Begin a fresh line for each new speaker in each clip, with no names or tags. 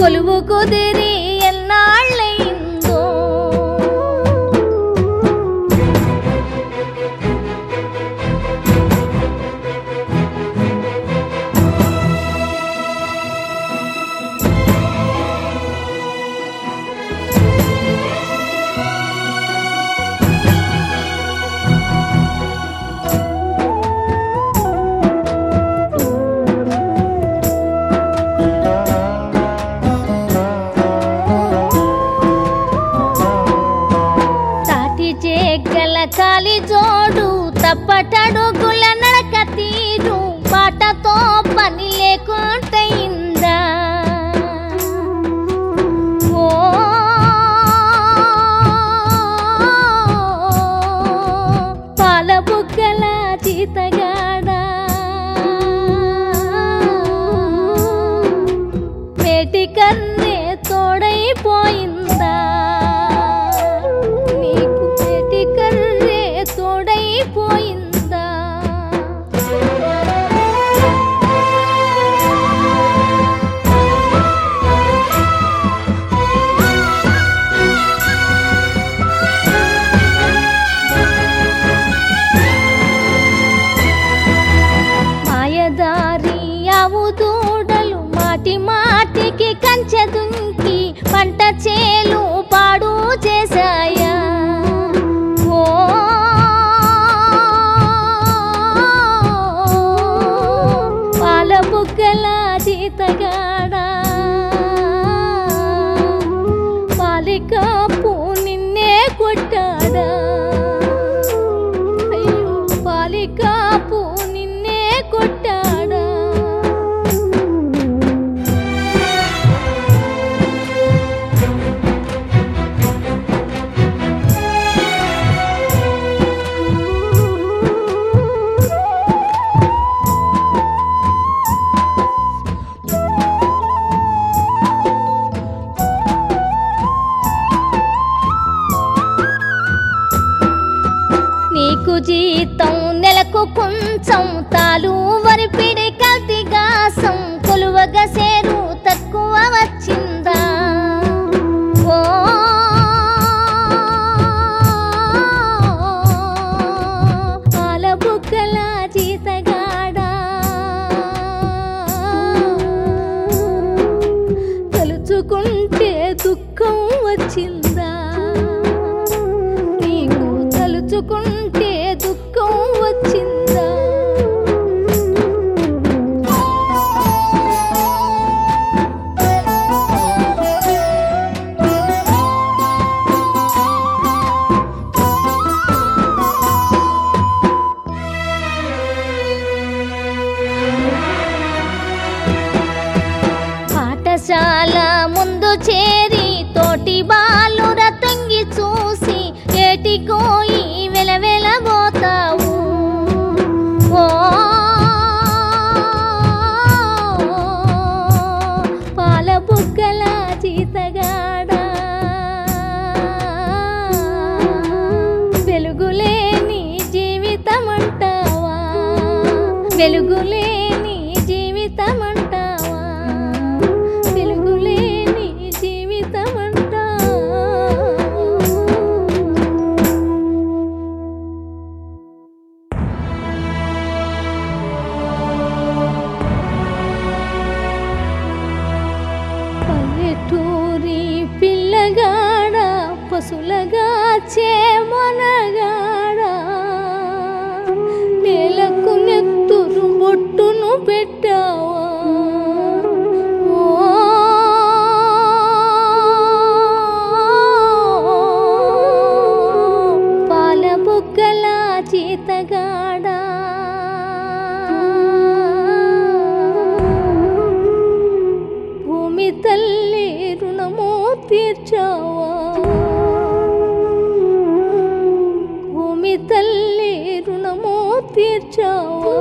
కొలువు కుదిరి ఎన్నా ఎగతాళి జోడు తప్పటడుగుల నడక తీరు. పాటతో పని లేకుంటైందా ఓ పాలబుగ్గల జీతగాడా మేటి కన్నే తోడైపోయిందా? జీతం నెలకు కొంచెం తాలు వరిపిడి కల్తీగాసం కొలువగా సేరు. వెలుగులేని జీవితం అంటావా వెలుగులేని జీవితం పల్లెటూరి పిల్లగాడ పశులగా చే బొట్టును పెట్టావా? పాల బుగ్గల చేతగాడా? భూమి తల్లి రుణము తీర్చావా? భూమి తల్లి తీర్చావా?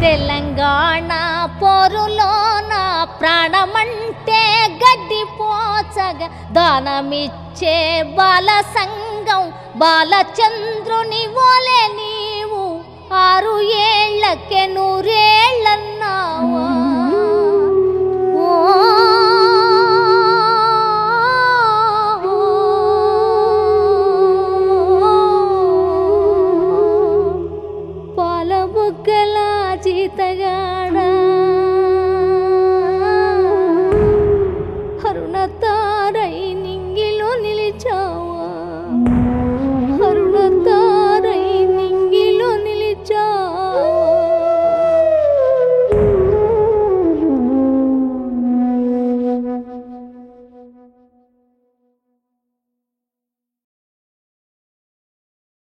తెలంగాణ నా ప్రాణమంటే గడ్డి పోచగా దానమిచ్చే బాల సంఘం ಬಾಲಚಂದ್ರು ಒಲೆ ನೀವು ಆರು ಏಳಕ್ಕೆ ನೂರೇಳನ್ನವ ಪಾಲಮುಗ್ಗಲ ಜೀತಗಾಡ